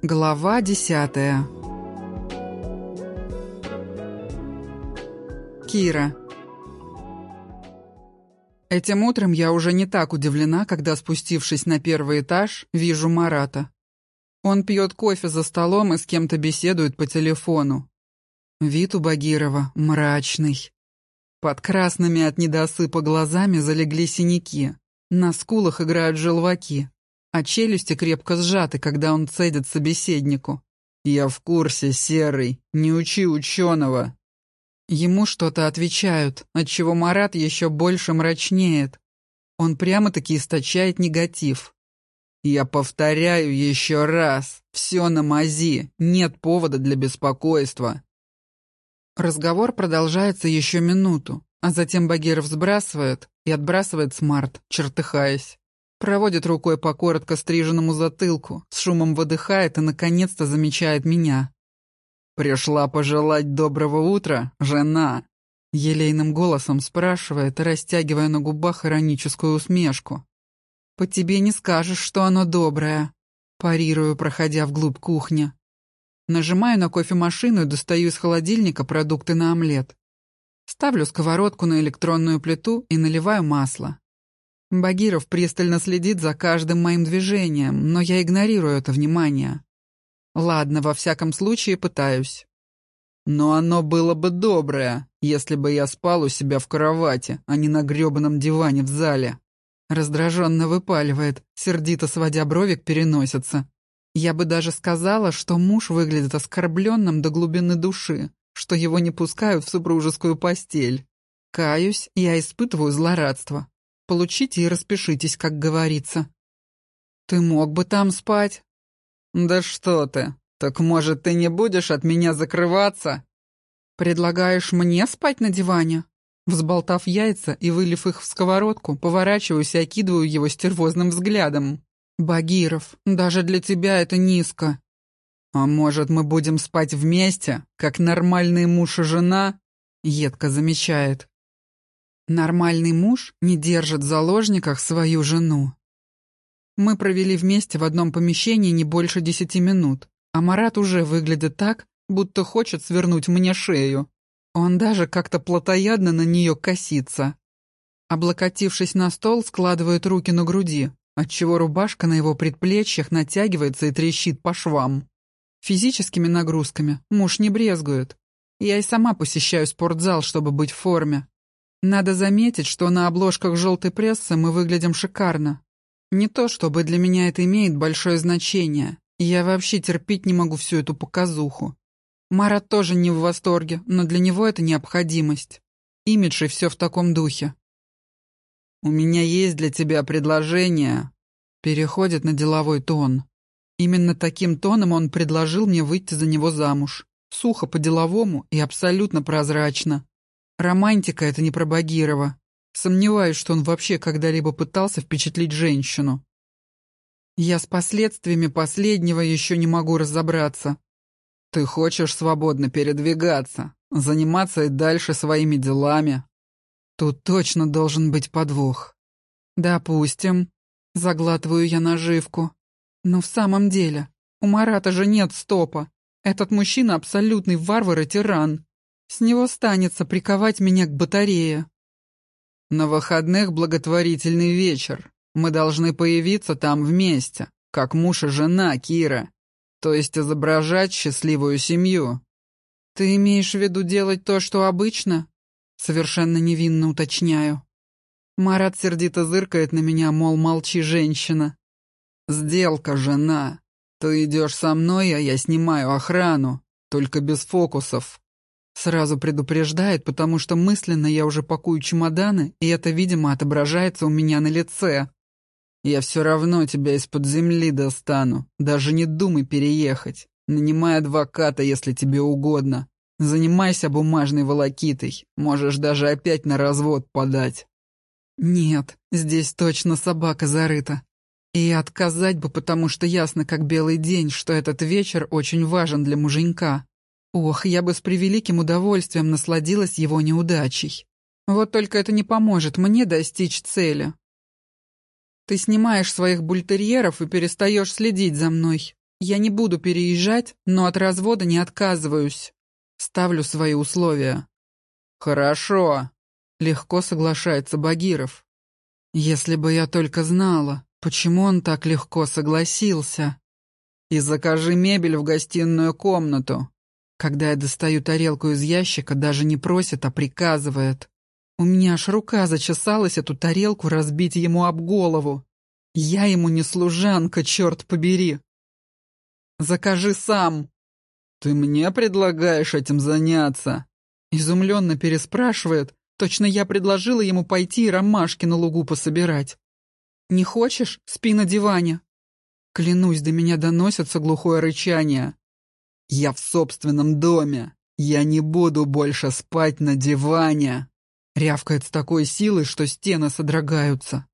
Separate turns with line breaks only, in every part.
Глава десятая Кира Этим утром я уже не так удивлена, когда, спустившись на первый этаж, вижу Марата. Он пьет кофе за столом и с кем-то беседует по телефону. Вид у Багирова мрачный. Под красными от недосыпа глазами залегли синяки. На скулах играют желваки, а челюсти крепко сжаты, когда он цедит собеседнику. «Я в курсе, Серый, не учи ученого». Ему что-то отвечают, отчего Марат еще больше мрачнеет. Он прямо-таки источает негатив. «Я повторяю еще раз, все на мази, нет повода для беспокойства». Разговор продолжается еще минуту, а затем Багиров сбрасывает и отбрасывает смарт, чертыхаясь. Проводит рукой по коротко стриженному затылку, с шумом выдыхает и, наконец-то, замечает меня. «Пришла пожелать доброго утра, жена?» Елейным голосом спрашивает, растягивая на губах ироническую усмешку. «По тебе не скажешь, что оно доброе», парирую, проходя вглубь кухни. Нажимаю на кофемашину и достаю из холодильника продукты на омлет. Ставлю сковородку на электронную плиту и наливаю масло. Багиров пристально следит за каждым моим движением, но я игнорирую это внимание. Ладно, во всяком случае пытаюсь. Но оно было бы доброе, если бы я спал у себя в кровати, а не на грёбаном диване в зале. Раздраженно выпаливает, сердито сводя брови к переносице. Я бы даже сказала, что муж выглядит оскорбленным до глубины души, что его не пускают в супружескую постель. Каюсь, я испытываю злорадство. Получите и распишитесь, как говорится. Ты мог бы там спать? Да что ты, так может ты не будешь от меня закрываться? Предлагаешь мне спать на диване? Взболтав яйца и вылив их в сковородку, поворачиваюсь и окидываю его стервозным взглядом. «Багиров, даже для тебя это низко». «А может, мы будем спать вместе, как нормальный муж и жена?» — едко замечает. Нормальный муж не держит в заложниках свою жену. Мы провели вместе в одном помещении не больше десяти минут, а Марат уже выглядит так, будто хочет свернуть мне шею. Он даже как-то плотоядно на нее косится. Облокотившись на стол, складывает руки на груди, отчего рубашка на его предплечьях натягивается и трещит по швам. Физическими нагрузками муж не брезгует. Я и сама посещаю спортзал, чтобы быть в форме. Надо заметить, что на обложках желтой прессы мы выглядим шикарно. Не то чтобы для меня это имеет большое значение. Я вообще терпеть не могу всю эту показуху. Марат тоже не в восторге, но для него это необходимость. Имидж и все в таком духе. «У меня есть для тебя предложение», — переходит на деловой тон. Именно таким тоном он предложил мне выйти за него замуж. Сухо, по-деловому и абсолютно прозрачно. Романтика — это не про Багирова. Сомневаюсь, что он вообще когда-либо пытался впечатлить женщину. Я с последствиями последнего еще не могу разобраться. Ты хочешь свободно передвигаться, заниматься и дальше своими делами. Тут точно должен быть подвох. Допустим. Заглатываю я наживку. Но в самом деле, у Марата же нет стопа. Этот мужчина абсолютный варвар и тиран. С него станется приковать меня к батарее. На выходных благотворительный вечер. Мы должны появиться там вместе, как муж и жена, Кира. То есть изображать счастливую семью. Ты имеешь в виду делать то, что обычно? Совершенно невинно уточняю. Марат сердито зыркает на меня, мол, молчи, женщина. Сделка, жена. Ты идешь со мной, а я снимаю охрану. Только без фокусов. Сразу предупреждает, потому что мысленно я уже пакую чемоданы, и это, видимо, отображается у меня на лице. Я все равно тебя из-под земли достану. Даже не думай переехать. Нанимай адвоката, если тебе угодно. Занимайся бумажной волокитой. Можешь даже опять на развод подать. Нет, здесь точно собака зарыта. И отказать бы, потому что ясно как белый день, что этот вечер очень важен для муженька. Ох, я бы с превеликим удовольствием насладилась его неудачей. Вот только это не поможет мне достичь цели. Ты снимаешь своих бультерьеров и перестаешь следить за мной. Я не буду переезжать, но от развода не отказываюсь. Ставлю свои условия. Хорошо. Легко соглашается Багиров. Если бы я только знала, почему он так легко согласился. И закажи мебель в гостиную комнату. Когда я достаю тарелку из ящика, даже не просит, а приказывает. У меня аж рука зачесалась эту тарелку разбить ему об голову. Я ему не служанка, черт побери. Закажи сам. Ты мне предлагаешь этим заняться? Изумленно переспрашивает. Точно я предложила ему пойти ромашки на лугу пособирать. Не хочешь? Спи на диване. Клянусь, до меня доносится глухое рычание. Я в собственном доме. Я не буду больше спать на диване. Рявкает с такой силой, что стены содрогаются.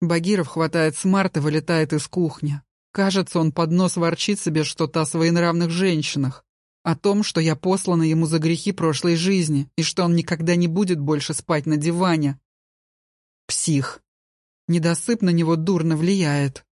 Багиров хватает смарт и вылетает из кухни. Кажется, он под нос ворчит себе что-то о своенравных женщинах, о том, что я послана ему за грехи прошлой жизни и что он никогда не будет больше спать на диване. Псих. Недосып на него дурно влияет.